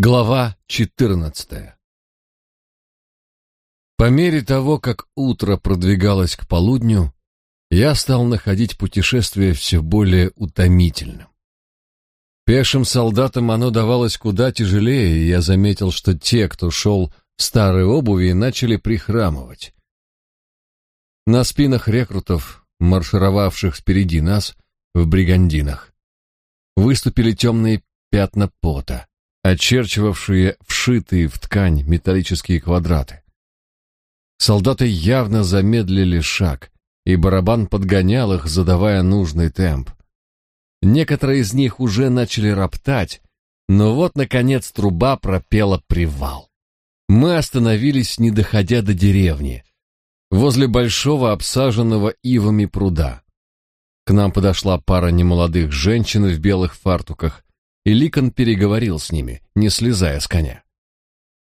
Глава 14 По мере того, как утро продвигалось к полудню, я стал находить путешествие все более утомительным. Пешим солдатам оно давалось куда тяжелее, и я заметил, что те, кто шел в старой обуви, начали прихрамывать. На спинах рекрутов, маршировавших впереди нас, в бригандинах, выступили темные пятна пота очерчивавшие вшитые в ткань металлические квадраты. Солдаты явно замедлили шаг, и барабан подгонял их, задавая нужный темп. Некоторые из них уже начали роптать, но вот, наконец, труба пропела привал. Мы остановились, не доходя до деревни, возле большого обсаженного ивами пруда. К нам подошла пара немолодых женщин в белых фартуках и Ликон переговорил с ними, не слезая с коня.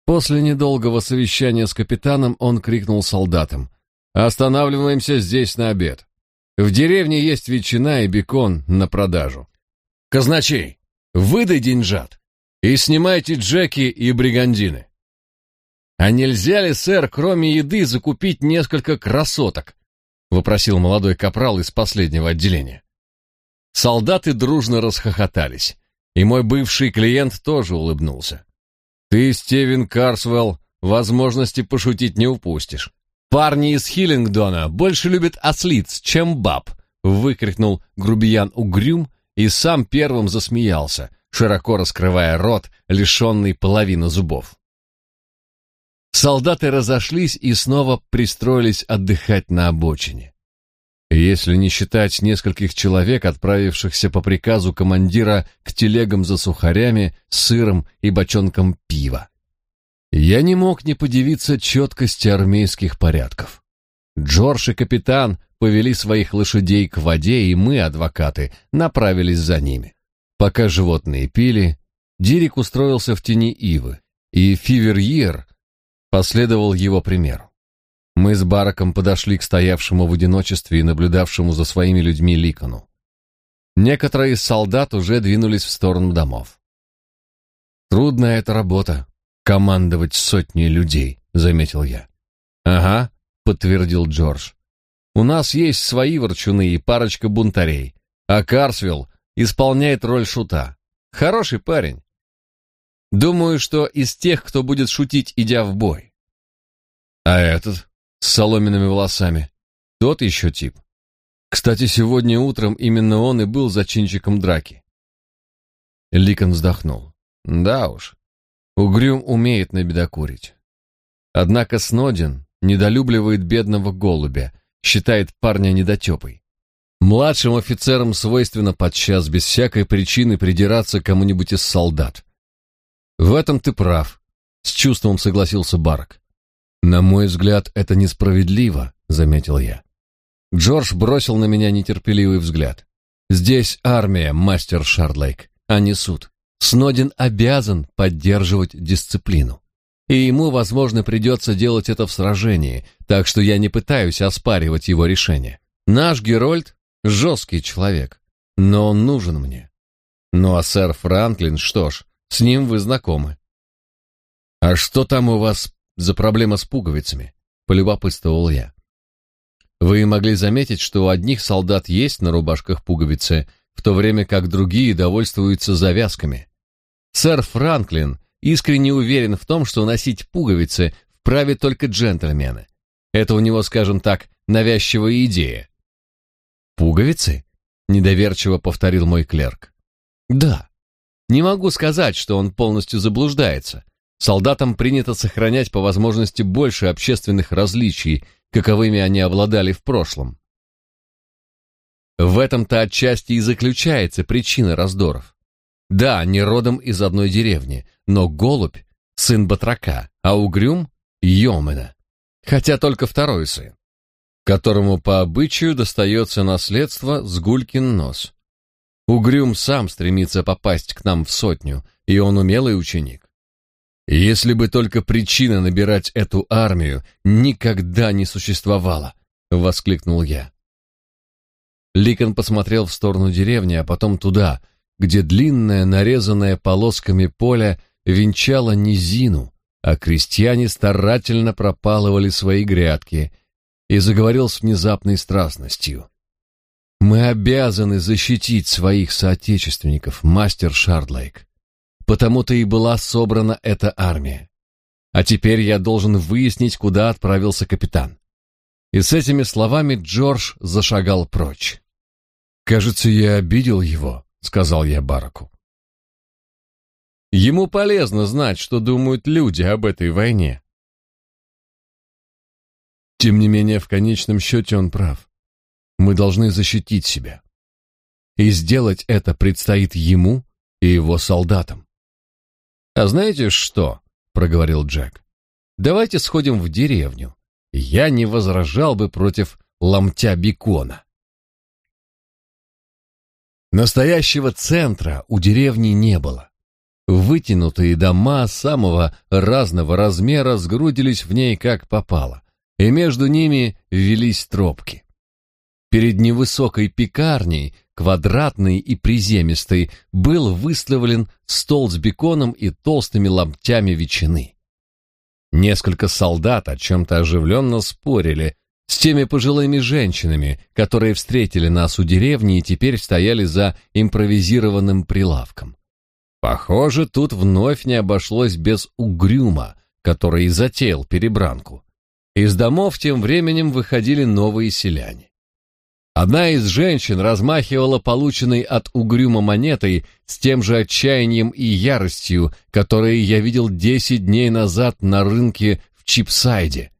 После недолгого совещания с капитаном он крикнул солдатам: "Останавливаемся здесь на обед. В деревне есть ветчина и бекон на продажу. Казначей, выдай деньжат и снимайте джеки и бригандины. А нельзя ли, сэр, кроме еды закупить несколько красоток?" вопросил молодой капрал из последнего отделения. Солдаты дружно расхохотались. И мой бывший клиент тоже улыбнулся. Ты, Стивен Карсвелл, возможности пошутить не упустишь. Парни из Хиллингдона больше любят ослиц, чем баб, выкрикнул грубиян Угрюм и сам первым засмеялся, широко раскрывая рот, лишенный половины зубов. Солдаты разошлись и снова пристроились отдыхать на обочине если не считать нескольких человек, отправившихся по приказу командира к телегам за сухарями, сыром и бочонком пива. Я не мог не подивиться четкости армейских порядков. Джордж и капитан повели своих лошадей к воде, и мы, адвокаты, направились за ними. Пока животные пили, Дирик устроился в тени ивы, и Фиверьер последовал его примеру. Мы с Бараком подошли к стоявшему в одиночестве и наблюдавшему за своими людьми Ликону. Некоторые из солдат уже двинулись в сторону домов. Трудная эта работа командовать сотней людей, заметил я. Ага, подтвердил Джордж. У нас есть свои ворчуны и парочка бунтарей, а Карсвилл исполняет роль шута. Хороший парень. Думаю, что из тех, кто будет шутить, идя в бой. А этот с соломенными волосами. Тот еще тип. Кстати, сегодня утром именно он и был зачинщиком драки. Ликон вздохнул. Да уж, Угрюм умеет набедокурить. Однако Снодин недолюбливает бедного голубя, считает парня недотепой. Младшим офицерам свойственно подчас без всякой причины придираться к кому-нибудь из солдат. В этом ты прав, с чувством согласился Барк. На мой взгляд, это несправедливо, заметил я. Джордж бросил на меня нетерпеливый взгляд. Здесь армия, мастер Шардлейк, а не суд. Снодин обязан поддерживать дисциплину. И ему, возможно, придется делать это в сражении, так что я не пытаюсь оспаривать его решение. Наш Герольд жесткий человек, но он нужен мне. Ну а сэр Франклин, что ж, с ним вы знакомы. А что там у вас за проблема с пуговицами, полюбопытствовал я. Вы могли заметить, что у одних солдат есть на рубашках пуговицы, в то время как другие довольствуются завязками. Сэр Франклин искренне уверен в том, что носить пуговицы вправе только джентльмены. Это у него, скажем так, навязчивая идея. Пуговицы? недоверчиво повторил мой клерк. Да. Не могу сказать, что он полностью заблуждается. Солдатам принято сохранять по возможности больше общественных различий, каковыми они обладали в прошлом. В этом-то отчасти и заключается причина раздоров. Да, не родом из одной деревни, но голубь — сын батрака, а угрюм — Йомена, хотя только второй сын, которому по обычаю достается наследство с гулькин нос. Угрюм сам стремится попасть к нам в сотню, и он умелый ученик. Если бы только причина набирать эту армию никогда не существовала, воскликнул я. Ликон посмотрел в сторону деревни, а потом туда, где длинное, нарезанное полосками поле венчала низину, а крестьяне старательно пропалывали свои грядки, и заговорил с внезапной страстностью. «Мы обязаны защитить своих соотечественников, мастер Шардлейк. Потому-то и была собрана эта армия. А теперь я должен выяснить, куда отправился капитан». И с этими словами Джордж зашагал прочь. «Кажется, я обидел его», — сказал я Бараку. Ему полезно знать, что думают люди об этой войне. Тем не менее, в конечном счете он прав. Мы должны защитить себя. И сделать это предстоит ему и его солдатам. «А знаете что?» — проговорил Джек. «Давайте сходим в деревню. Я не возражал бы против ломтя бекона». Настоящего центра у деревни не было. Вытянутые дома самого разного размера сгрудились в ней как попало, и между ними велись тропки. Перед невысокой пекарней, квадратной и приземистой, был выставлен стол с беконом и толстыми ломтями ветчины. Несколько солдат о чем-то оживленно спорили с теми пожилыми женщинами, которые встретили нас у деревни и теперь стояли за импровизированным прилавком. Похоже, тут вновь не обошлось без угрюма, который и затеял перебранку. Из домов тем временем выходили новые селяне. Одна из женщин размахивала полученной от угрюма монетой с тем же отчаянием и яростью, которые я видел десять дней назад на рынке в Чипсайде.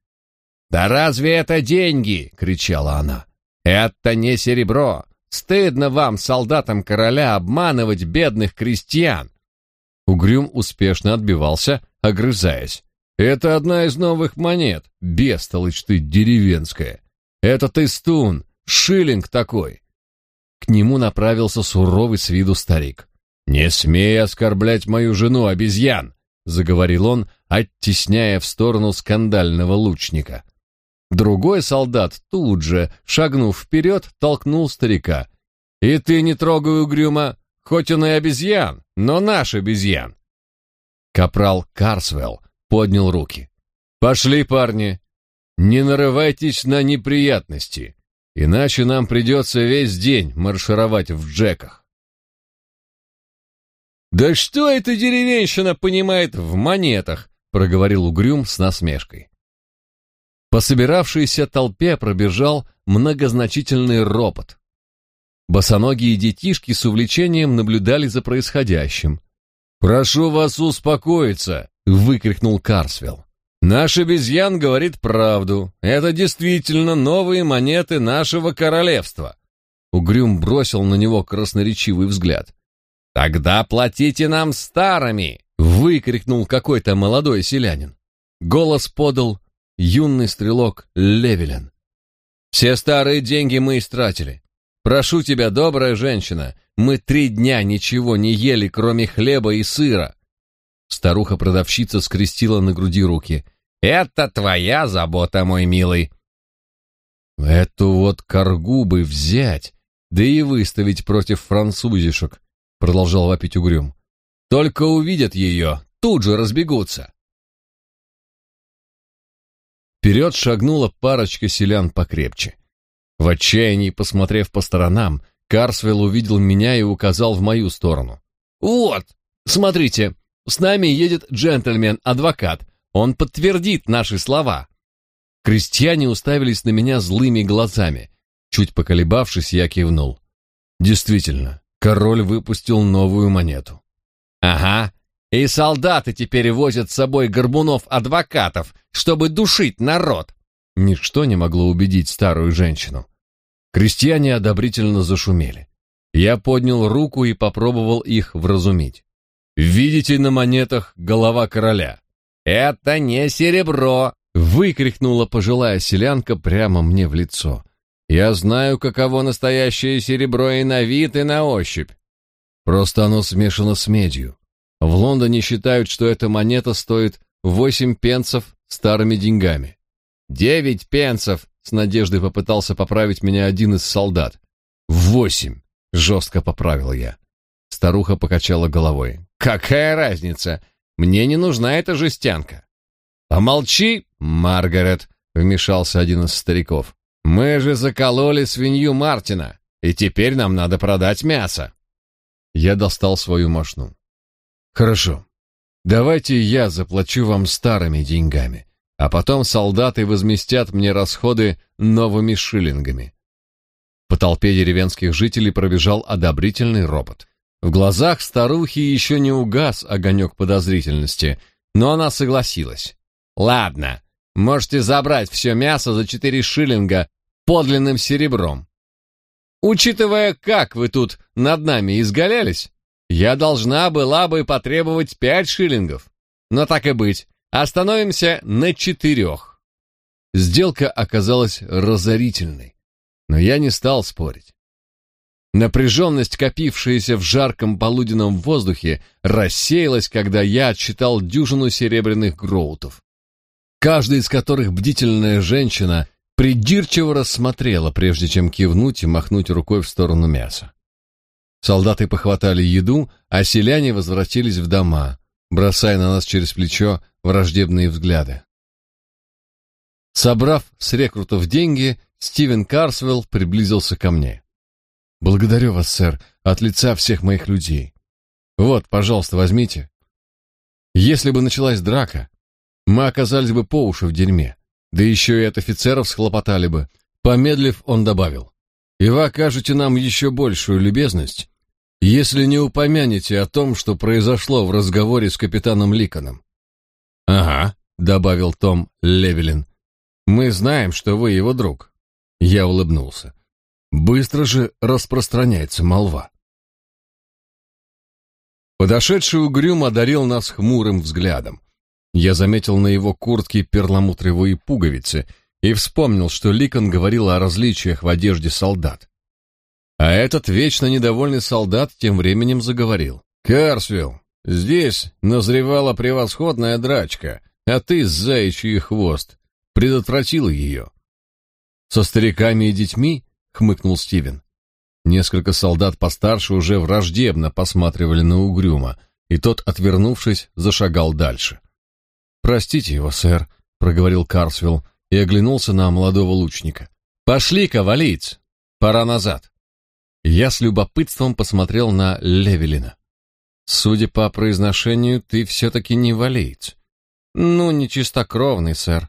«Да разве это деньги?» — кричала она. «Это не серебро. Стыдно вам, солдатам короля, обманывать бедных крестьян. Угрюм успешно отбивался, огрызаясь. Это одна из новых монет, бестолочь ты деревенская. Это ты стун, шиллинг такой. К нему направился суровый с виду старик. Не смей оскорблять мою жену, обезьян, заговорил он, оттесняя в сторону скандального лучника. Другой солдат тут же, шагнув вперед, толкнул старика. «И ты не трогай угрюмо, хоть он и обезьян, но наш обезьян». Капрал Карсвелл поднял руки. «Пошли, парни, не нарывайтесь на неприятности, иначе нам придется весь день маршировать в джеках». «Да что эта деревенщина понимает в монетах?» — проговорил Угрюм с насмешкой. По собиравшейся толпе пробежал многозначительный ропот. Босоногие детишки с увлечением наблюдали за происходящим. «Прошу вас успокоиться!» — выкрикнул Карсвелл. «Наш обезьян говорит правду. Это действительно новые монеты нашего королевства». Угрюм бросил на него красноречивый взгляд. «Тогда платите нам старыми!» — выкрикнул какой-то молодой селянин. Голос подал юный стрелок Левелен. «Все старые деньги мы истратили. Прошу тебя, добрая женщина, мы три дня ничего не ели, кроме хлеба и сыра». Старуха-продавщица скрестила на груди руки. «Это твоя забота, мой милый». «Эту вот коргу бы взять, да и выставить против французишек», продолжал вопить угрюм. «Только увидят ее, тут же разбегутся». Вперед шагнула парочка селян покрепче. В отчаянии, посмотрев по сторонам, Карсвелл увидел меня и указал в мою сторону. «Вот, смотрите, с нами едет джентльмен-адвокат. Он подтвердит наши слова». Крестьяне уставились на меня злыми глазами. Чуть поколебавшись, я кивнул. Действительно, король выпустил новую монету. «Ага, и солдаты теперь возят с собой горбунов-адвокатов, чтобы душить народ. Ничто не могло убедить старую женщину. Крестьяне одобрительно зашумели. Я поднял руку и попробовал их вразумить. «Видите на монетах голова короля?» «Это не серебро!» — выкрикнула пожилая селянка прямо мне в лицо. «Я знаю, каково настоящее серебро и на вид, и на ощупь. Просто оно смешано с медью. В Лондоне считают, что эта монета стоит восемь пенсов старыми деньгами. Девять пенсов, с надеждой попытался поправить меня один из солдат. Восемь, жестко поправил я. Старуха покачала головой. Какая разница? Мне не нужна эта жестянка. Помолчи, Маргарет, вмешался один из стариков. Мы же закололи свинью Мартина, и теперь нам надо продать мясо. Я достал свою мошну. Хорошо. Давайте я заплачу вам старыми деньгами, а потом солдаты возместят мне расходы новыми шиллингами. По толпе деревенских жителей пробежал одобрительный робот. В глазах старухи еще не угас огонек подозрительности, но она согласилась. «Ладно, можете забрать все мясо за четыре шиллинга подлинным серебром. Учитывая, как вы тут над нами изгалялись, я должна была бы потребовать пять шиллингов. Но так и быть, остановимся на четырех». Сделка оказалась разорительной, но я не стал спорить. Напряженность, копившаяся в жарком полуденном воздухе, рассеялась, когда я отсчитал дюжину серебряных гроутов, каждый из которых бдительная женщина придирчиво рассмотрела, прежде чем кивнуть и махнуть рукой в сторону мяса. Солдаты похватали еду, а селяне возвратились в дома, бросая на нас через плечо враждебные взгляды. Собрав с рекрутов деньги, Стивен Карсвелл приблизился ко мне. Благодарю вас, сэр, от лица всех моих людей. Вот, пожалуйста, возьмите. Если бы началась драка, мы оказались бы по уши в дерьме. Да еще и от офицеров схлопотали бы. Помедлив, он добавил. И вы окажете нам еще большую любезность, если не упомянете о том, что произошло в разговоре с капитаном Ликоном. Ага, добавил Том Левелин. Мы знаем, что вы его друг. Я улыбнулся. Быстро же распространяется молва. Подошедший угрюм одарил нас хмурым взглядом. Я заметил на его куртке перламутровые пуговицы и вспомнил, что Ликон говорил о различиях в одежде солдат. А этот вечно недовольный солдат тем временем заговорил. «Карсвилл, здесь назревала превосходная драчка, а ты, заячий хвост, предотвратил ее». «Со стариками и детьми?» — хмыкнул Стивен. Несколько солдат постарше уже враждебно посматривали на Угрюма, и тот, отвернувшись, зашагал дальше. «Простите его, сэр», — проговорил Карсвилл и оглянулся на молодого лучника. «Пошли-ка! Пора назад!» Я с любопытством посмотрел на Левелина. «Судя по произношению, ты все-таки не валиец». «Ну, не чистокровный, сэр.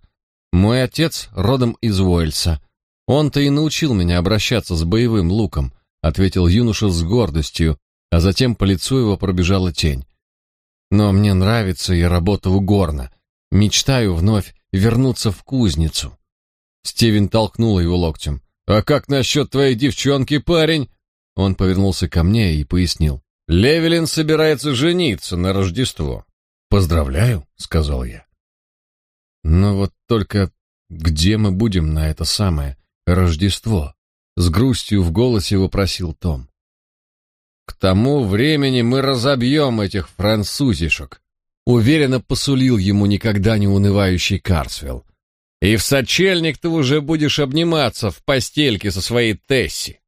Мой отец родом из Уэльса, он-то и научил меня обращаться с боевым луком, ответил юноша с гордостью, а затем по лицу его пробежала тень. Но мне нравится и работа у горна. Мечтаю вновь вернуться в кузницу. Стивен толкнул его локтем. А как насчет твоей девчонки, парень? Он повернулся ко мне и пояснил. Левелин собирается жениться на Рождество. Поздравляю, сказал я. Но вот только где мы будем на это самое? Рождество, с грустью в голосе вопросил Том. К тому времени мы разобьем этих французишек, уверенно посулил ему никогда не унывающий Карсвелл. И в сочельник ты уже будешь обниматься в постельке со своей Тесси.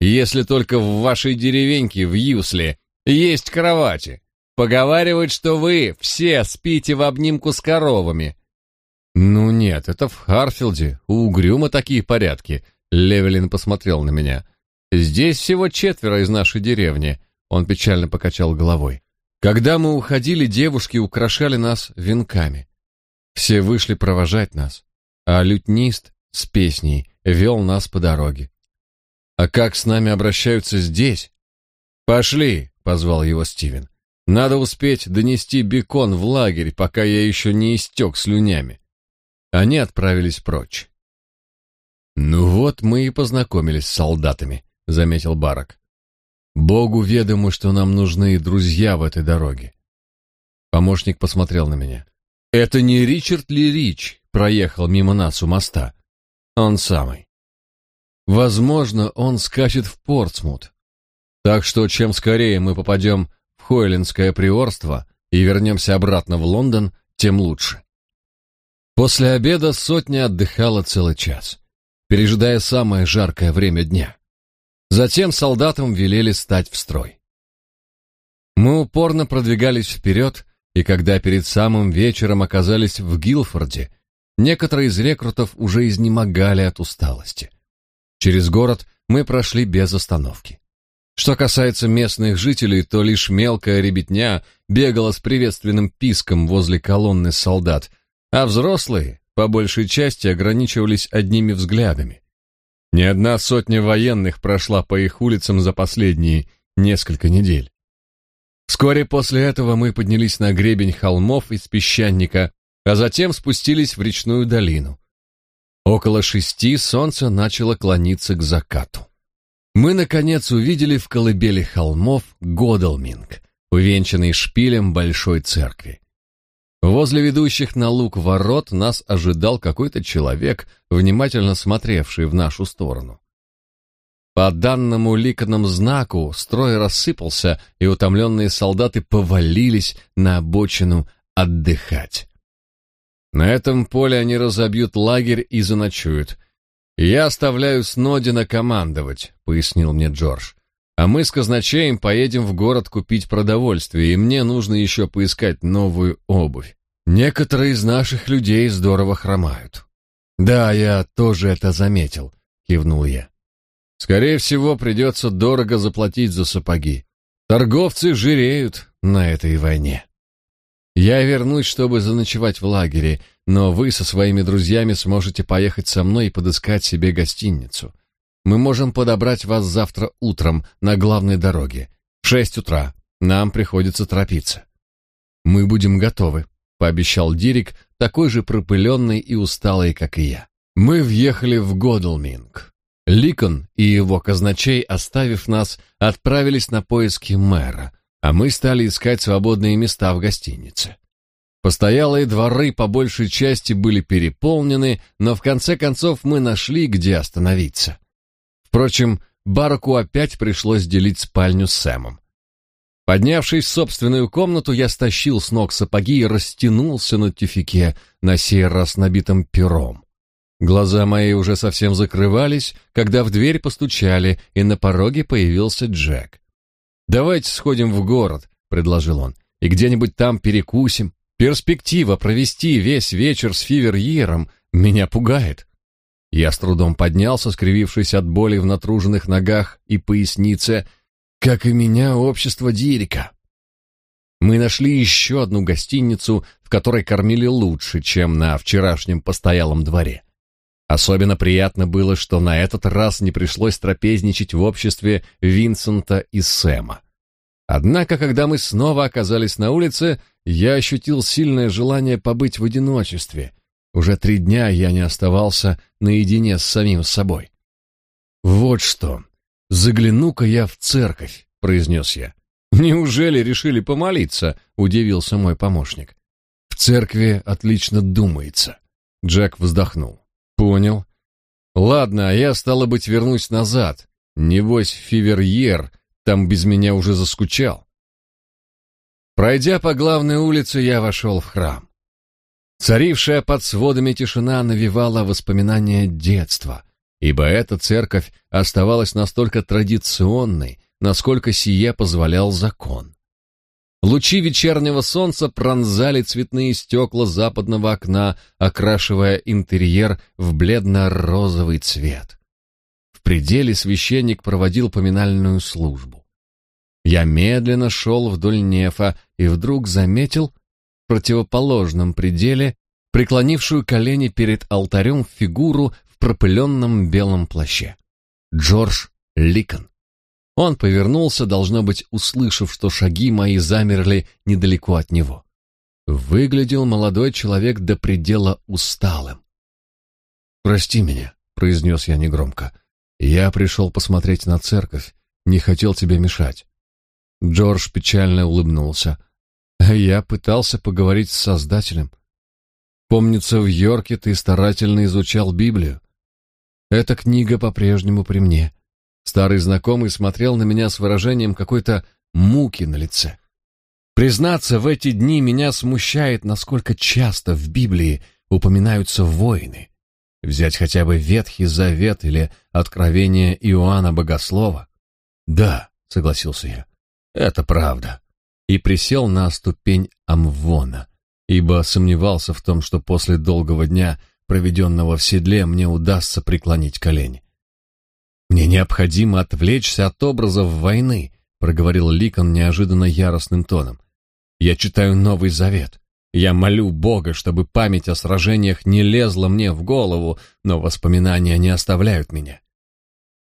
Если только в вашей деревеньке в Юсле есть кровати. Поговаривают, что вы все спите в обнимку с коровами, «Ну нет, это в Харфилде, у Угрюма такие порядки», — Левелин посмотрел на меня. «Здесь всего четверо из нашей деревни», — он печально покачал головой. «Когда мы уходили, девушки украшали нас венками. Все вышли провожать нас, а лютнист с песней вел нас по дороге. А как с нами обращаются здесь?» «Пошли», — позвал его Стивен. «Надо успеть донести бекон в лагерь, пока я еще не истек слюнями». Они отправились прочь. «Ну вот мы и познакомились с солдатами», — заметил Барак. «Богу ведомо, что нам нужны друзья в этой дороге». Помощник посмотрел на меня. «Это не Ричард ли Рич проехал мимо нас у моста?» «Он самый». «Возможно, он скачет в Портсмут. Так что чем скорее мы попадем в Хойлендское приорство и вернемся обратно в Лондон, тем лучше». После обеда сотня отдыхала целый час, пережидая самое жаркое время дня. Затем солдатам велели стать в строй. Мы упорно продвигались вперед, и когда перед самым вечером оказались в Гилфорде, некоторые из рекрутов уже изнемогали от усталости. Через город мы прошли без остановки. Что касается местных жителей, то лишь мелкая ребятня бегала с приветственным писком возле колонны солдат, а взрослые, по большей части, ограничивались одними взглядами. Ни одна сотня военных прошла по их улицам за последние несколько недель. Вскоре после этого мы поднялись на гребень холмов из песчаника, а затем спустились в речную долину. Около шести солнце начало клониться к закату. Мы, наконец, увидели в колыбели холмов Годалминг, увенчанный шпилем большой церкви. Возле ведущих на луг ворот нас ожидал какой-то человек, внимательно смотревший в нашу сторону. По данному ликанному знаку строй рассыпался, и утомленные солдаты повалились на обочину отдыхать. На этом поле они разобьют лагерь и заночуют. «Я оставляю Снодина командовать», — пояснил мне Джордж. «А мы с казначеем поедем в город купить продовольствие, и мне нужно еще поискать новую обувь. Некоторые из наших людей здорово хромают». «Да, я тоже это заметил», — кивнул я. «Скорее всего, придется дорого заплатить за сапоги. Торговцы жиреют на этой войне». Я вернусь, чтобы заночевать в лагере, но вы со своими друзьями сможете поехать со мной и подыскать себе гостиницу. Мы можем подобрать вас завтра утром на главной дороге. В шесть утра. Нам приходится торопиться. Мы будем готовы, пообещал Дирик, такой же пропыленный и усталый, как и я. Мы въехали в Годалминг. Ликон и его казначей, оставив нас, отправились на поиски мэра, а мы стали искать свободные места в гостинице. Постоялые дворы по большей части были переполнены, но в конце концов мы нашли, где остановиться. Впрочем, Бараку опять пришлось делить спальню с Сэмом. Поднявшись в собственную комнату, я стащил с ног сапоги и растянулся на тюфике, на сей раз набитым пером. Глаза мои уже совсем закрывались, когда в дверь постучали, и на пороге появился Джек. «Давайте сходим в город», — предложил он, — «и где-нибудь там перекусим. Перспектива провести весь вечер с Фиверьером меня пугает». Я с трудом поднялся, скривившись от боли в натруженных ногах и пояснице, как и меня общество Дирика. Мы нашли еще одну гостиницу, в которой кормили лучше, чем на вчерашнем постоялом дворе. Особенно приятно было, что на этот раз не пришлось трапезничать в обществе Винсента и Сэма. Однако, когда мы снова оказались на улице, я ощутил сильное желание побыть в одиночестве. Уже три дня я не оставался наедине с самим собой. «Вот что, загляну-ка я в церковь», — произнес я. «Неужели решили помолиться?» — удивился мой помощник. «В церкви отлично думается», — Джек вздохнул. Понял. Ладно, а я, стало быть, вернусь назад. Небось, Фиверьер там без меня уже заскучал. Пройдя по главной улице, я вошел в храм. Царившая под сводами тишина навевала воспоминания детства, ибо эта церковь оставалась настолько традиционной, насколько сие позволял закон. Лучи вечернего солнца пронзали цветные стекла западного окна, окрашивая интерьер в бледно-розовый цвет. В пределе священник проводил поминальную службу. Я медленно шел вдоль нефа и вдруг заметил противоположном пределе преклонившую колени перед алтарем фигуру в пропыленном белом плаще. Джордж Ликон. Он повернулся, должно быть, услышав, что шаги мои замерли недалеко от него. Выглядел молодой человек до предела усталым. «Прости меня», — произнес я негромко. «Я пришел посмотреть на церковь, не хотел тебе мешать». Джордж печально улыбнулся. «Я пытался поговорить с Создателем. Помнится, в Йорке ты старательно изучал Библию. Эта книга по-прежнему при мне. Старый знакомый смотрел на меня с выражением какой-то муки на лице. Признаться, в эти дни меня смущает, насколько часто в Библии упоминаются войны. Взять хотя бы Ветхий Завет или Откровение Иоанна Богослова. Да, согласился я. Это правда. И присел на ступень амвона, ибо сомневался в том, что после долгого дня, проведенного в седле, мне удастся преклонить колени. «Мне необходимо отвлечься от образов войны», — проговорил Ликон неожиданно яростным тоном. «Я читаю Новый Завет. Я молю Бога, чтобы память о сражениях не лезла мне в голову, но воспоминания не оставляют меня.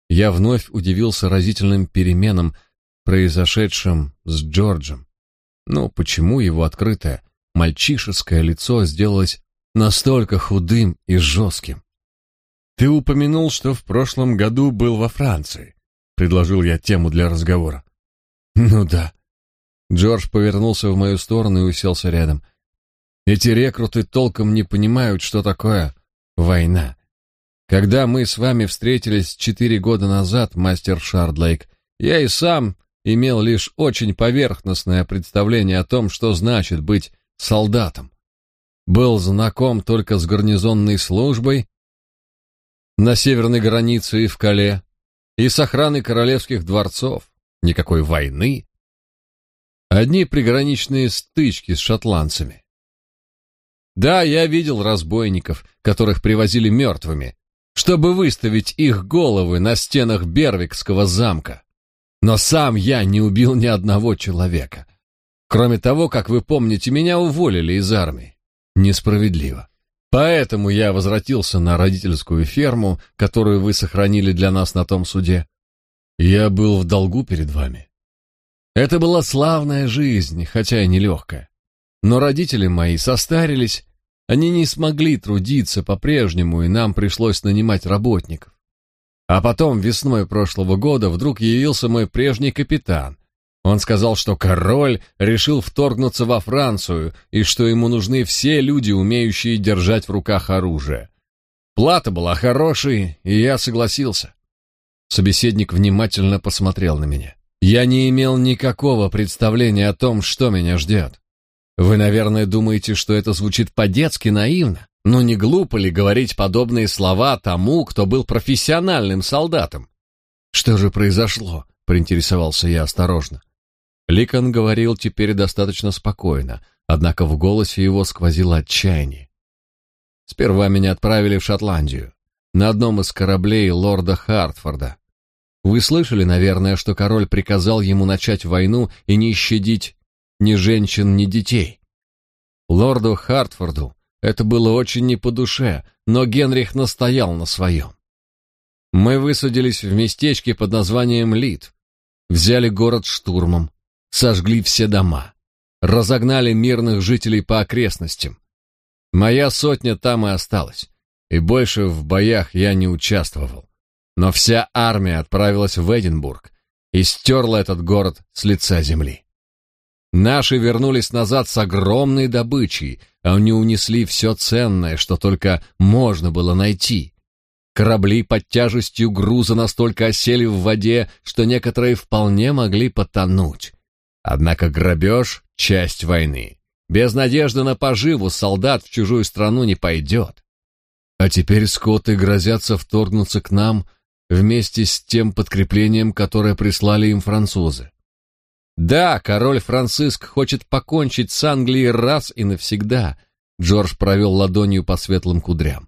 Я вновь удивился разительным переменам, произошедшим с Джорджем. Ну, почему его открытое, мальчишеское лицо сделалось настолько худым и жестким? «Ты упомянул, что в прошлом году был во Франции», — предложил я тему для разговора. «Ну да». Джордж повернулся в мою сторону и уселся рядом. Эти рекруты толком не понимают, что такое война. Когда мы с вами встретились четыре года назад, мастер Шардлейк, я и сам имел лишь очень поверхностное представление о том, что значит быть солдатом. Был знаком только с гарнизонной службой на северной границе и в Кале, и с охраной королевских дворцов. Никакой войны. Одни приграничные стычки с шотландцами. Да, я видел разбойников, которых привозили мертвыми, чтобы выставить их головы на стенах Бервикского замка. Но сам я не убил ни одного человека. Кроме того, как вы помните, меня уволили из армии. Несправедливо. Поэтому я возвратился на родительскую ферму, которую вы сохранили для нас на том суде. Я был в долгу перед вами. Это была славная жизнь, хотя и нелегкая. Но родители мои состарились, они не смогли трудиться по-прежнему, и нам пришлось нанимать работников. А потом, весной прошлого года, вдруг явился мой прежний капитан. Он сказал, что король решил вторгнуться во Францию, и что ему нужны все люди, умеющие держать в руках оружие. Плата была хорошей, и я согласился. Собеседник внимательно посмотрел на меня. Я не имел никакого представления о том, что меня ждет. Вы, наверное, думаете, что это звучит по-детски наивно, но не глупо ли говорить подобные слова тому, кто был профессиональным солдатом? Что же произошло? поинтересовался я осторожно. Ликон говорил теперь достаточно спокойно, однако в голосе его сквозило отчаяние. Сперва меня отправили в Шотландию, на одном из кораблей лорда Хартфорда. Вы слышали, наверное, что король приказал ему начать войну и не щадить ни женщин, ни детей. Лорду Хартфорду это было очень не по душе, но Генрих настоял на своем. Мы высадились в местечке под названием Лид, взяли город штурмом, сожгли все дома, разогнали мирных жителей по окрестностям. Моя сотня там и осталась, и больше в боях я не участвовал. Но вся армия отправилась в Эдинбург и стерла этот город с лица земли. Наши вернулись назад с огромной добычей, а они унесли все ценное, что только можно было найти. Корабли под тяжестью груза настолько осели в воде, что некоторые вполне могли потонуть. Однако грабеж — часть войны. Без надежды на поживу солдат в чужую страну не пойдет. А теперь скоты грозятся вторгнуться к нам вместе с тем подкреплением, которое прислали им французы. Да, король Франциск хочет покончить с Англией раз и навсегда. Джордж провел ладонью по светлым кудрям.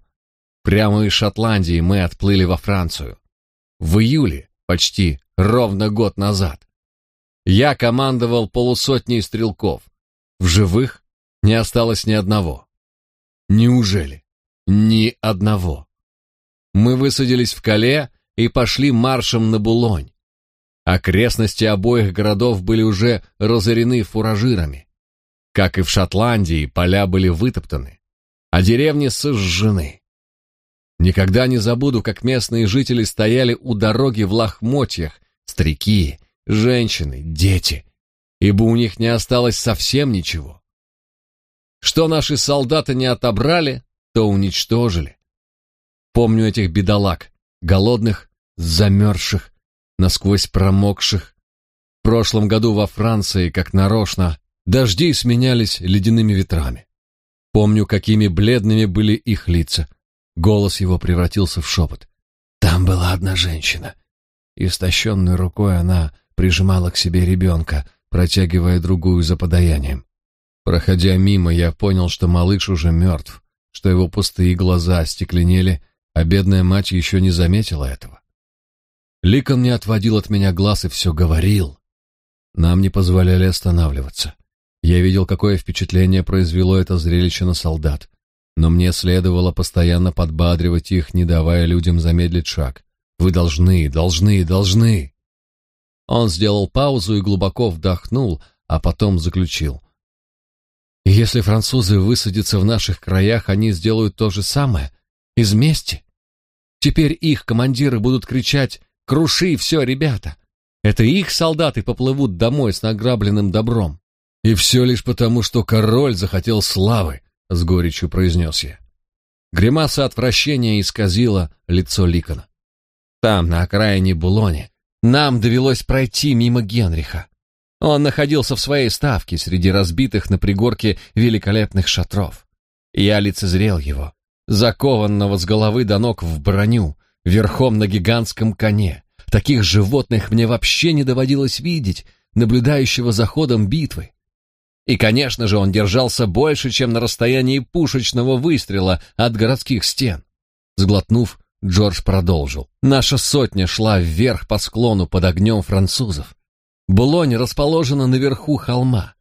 Прямо из Шотландии мы отплыли во Францию. В июле, почти ровно год назад. Я командовал полусотней стрелков. В живых не осталось ни одного. Неужели? Ни одного. Мы высадились в Кале и пошли маршем на Булонь. Окрестности обоих городов были уже разорены фуражирами. Как и в Шотландии, поля были вытоптаны, а деревни сожжены. Никогда не забуду, как местные жители стояли у дороги в лохмотьях, старики, женщины, дети, ибо у них не осталось совсем ничего. Что наши солдаты не отобрали, то уничтожили. Помню этих бедолаг, голодных, замерзших, насквозь промокших. В прошлом году во Франции, как нарочно, дожди сменялись ледяными ветрами. Помню, какими бледными были их лица. Голос его превратился в шепот. Там была одна женщина. Истощенной рукой она прижимала к себе ребенка, протягивая другую за подаянием. Проходя мимо, я понял, что малыш уже мертв, что его пустые глаза остекленели, а бедная мать еще не заметила этого. Ликон не отводил от меня глаз и все говорил. Нам не позволяли останавливаться. Я видел, какое впечатление произвело это зрелище на солдат, но мне следовало постоянно подбадривать их, не давая людям замедлить шаг. Вы должны, должны, должны. Он сделал паузу и глубоко вдохнул, а потом заключил. Если французы высадятся в наших краях, они сделают то же самое, из мести. Теперь их командиры будут кричать «Круши все, ребята!» Это их солдаты поплывут домой с награбленным добром. И все лишь потому, что король захотел славы, с горечью произнес я. Гримаса отвращения исказила лицо Ликона. Там, на окраине Булони, нам довелось пройти мимо Генриха. Он находился в своей ставке среди разбитых на пригорке великолепных шатров. Я лицезрел его, закованного с головы до ног в броню, верхом на гигантском коне. Таких животных мне вообще не доводилось видеть, наблюдающего за ходом битвы. И, конечно же, он держался больше, чем на расстоянии пушечного выстрела от городских стен. Сглотнув, Джордж продолжил. Наша сотня шла вверх по склону под огнем французов. Булонь расположена наверху холма.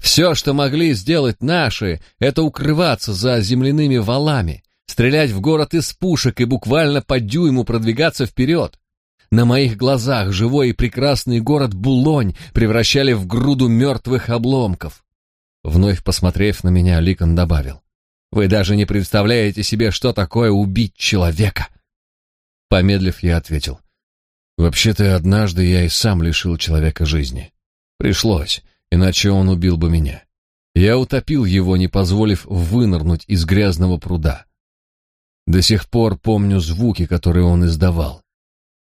Все, что могли сделать наши, это укрываться за земляными валами, стрелять в город из пушек и буквально по дюйму продвигаться вперед. На моих глазах живой и прекрасный город Булонь превращали в груду мертвых обломков. Вновь посмотрев на меня, Ликон добавил. «Вы даже не представляете себе, что такое убить человека!» Помедлив, я ответил. «Вообще-то однажды я и сам лишил человека жизни. Пришлось, иначе он убил бы меня. Я утопил его, не позволив вынырнуть из грязного пруда. До сих пор помню звуки, которые он издавал.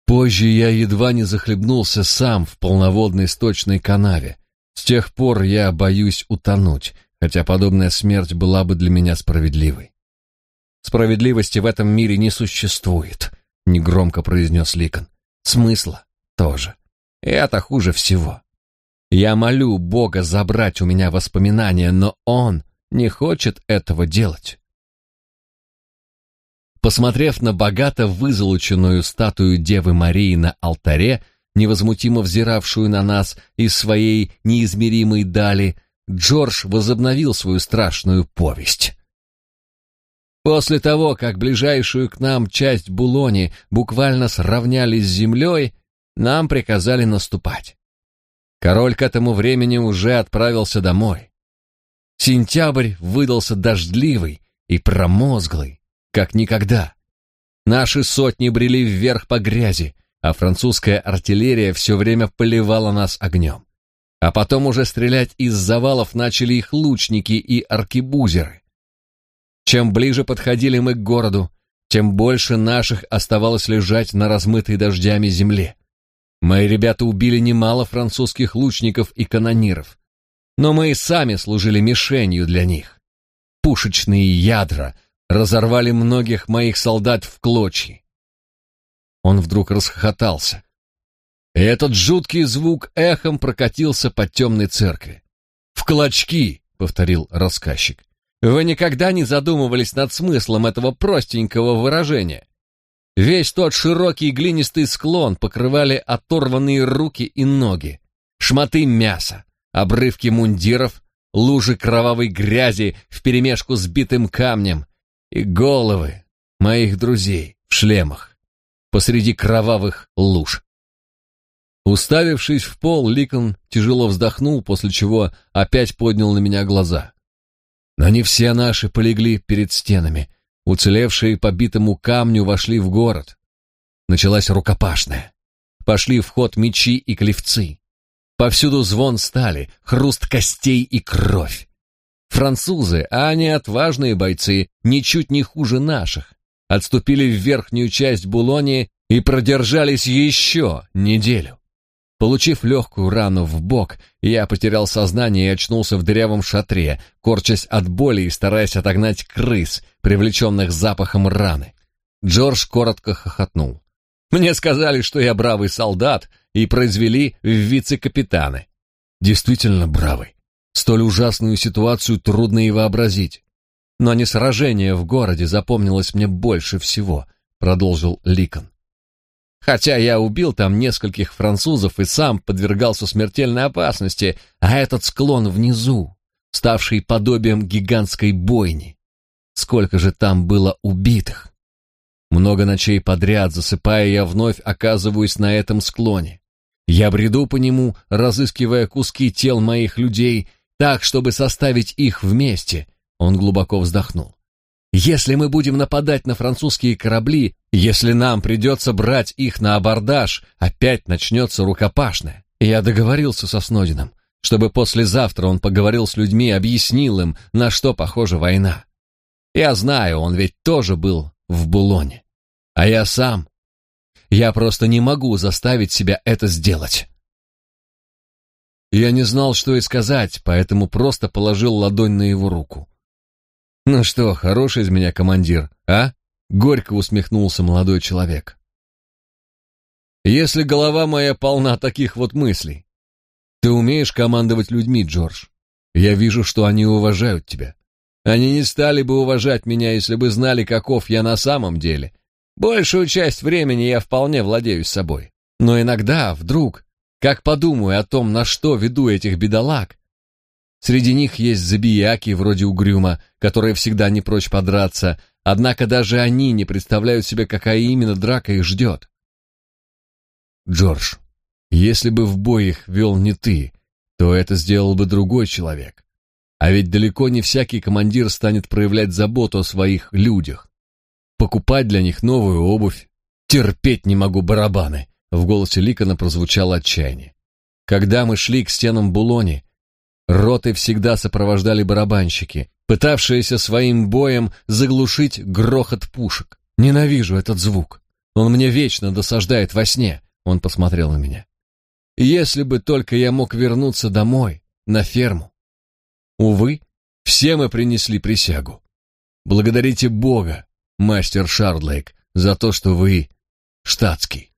Позже я едва не захлебнулся сам в полноводной сточной канаве. С тех пор я боюсь утонуть, хотя подобная смерть была бы для меня справедливой. Справедливости в этом мире не существует, негромко произнес Ликон. Смысла тоже. Это хуже всего. Я молю Бога забрать у меня воспоминания, но он не хочет этого делать. Посмотрев на богато вызолоченную статую Девы Марии на алтаре, невозмутимо взиравшую на нас из своей неизмеримой дали, Джордж возобновил свою страшную повесть. После того, как ближайшую к нам часть Булони буквально сравняли с землей, нам приказали наступать. Король к этому времени уже отправился домой. Сентябрь выдался дождливый и промозглый, как никогда. Наши сотни брели вверх по грязи, а французская артиллерия все время поливала нас огнем. А потом уже стрелять из завалов начали их лучники и аркебузеры. Чем ближе подходили мы к городу, тем больше наших оставалось лежать на размытой дождями земле. Мои ребята убили немало французских лучников и канониров, но мы и сами служили мишенью для них. Пушечные ядра разорвали многих моих солдат в клочья. Он вдруг расхохотался. И этот жуткий звук эхом прокатился по темной церкви. «В клочки!» — повторил рассказчик. «Вы никогда не задумывались над смыслом этого простенького выражения?» Весь тот широкий глинистый склон покрывали оторванные руки и ноги, шматы мяса, обрывки мундиров, лужи кровавой грязи вперемешку с битым камнем, и головы моих друзей в шлемах посреди кровавых луж. Уставившись в пол, Ликон тяжело вздохнул, после чего опять поднял на меня глаза. Они все наши полегли перед стенами. Уцелевшие по битому камню вошли в город. Началась рукопашная. Пошли в ход мечи и клевцы. Повсюду звон стали, хруст костей и кровь. Французы, а они отважные бойцы, ничуть не хуже наших, отступили в верхнюю часть Булонии и продержались еще неделю. Получив легкую рану в бок, я потерял сознание и очнулся в дырявом шатре, корчась от боли и стараясь отогнать крыс, привлеченных запахом раны. Джордж коротко хохотнул. «Мне сказали, что я бравый солдат, и произвели в вице-капитаны. действительно бравый. Столь ужасную ситуацию трудно и вообразить. Но не сражение в городе запомнилось мне больше всего, продолжил Ликон. Хотя я убил там нескольких французов и сам подвергался смертельной опасности, а этот склон внизу, ставший подобием гигантской бойни. Сколько же там было убитых? Много ночей подряд, засыпая, я вновь оказываюсь на этом склоне. Я бреду по нему, разыскивая куски тел моих людей, так, чтобы составить их вместе. Он глубоко вздохнул. Если мы будем нападать на французские корабли, если нам придется брать их на абордаж, опять начнется рукопашная. Я договорился со Снодином, чтобы послезавтра он поговорил с людьми, объяснил им, на что похожа война. Я знаю, он ведь тоже был в Булоне. А я сам. Я просто не могу заставить себя это сделать. Я не знал, что и сказать, поэтому просто положил ладонь на его руку. «Ну что, хороший из меня командир, а?» — горько усмехнулся молодой человек. «Если голова моя полна таких вот мыслей. Ты умеешь командовать людьми, Джордж. Я вижу, что они уважают тебя. Они не стали бы уважать меня, если бы знали, каков я на самом деле. Большую часть времени я вполне владею собой. Но иногда, вдруг, как подумаю о том, на что веду этих бедолаг, Среди них есть забияки вроде Угрюма, которые всегда не прочь подраться, однако даже они не представляют себе, какая именно драка их ждет. Джордж, если бы в бой их вел не ты, то это сделал бы другой человек. А ведь далеко не всякий командир станет проявлять заботу о своих людях. Покупать для них новую обувь. Терпеть не могу барабаны. В голосе Ликона прозвучало отчаяние. Когда мы шли к стенам Булони, роты всегда сопровождали барабанщики, пытавшиеся своим боем заглушить грохот пушек. Ненавижу этот звук. Он мне вечно досаждает во сне. Он посмотрел на меня. Если бы только я мог вернуться домой, на ферму. Увы, все мы принесли присягу. Благодарите Бога, мастер Шардлейк, за то, что вы штатский.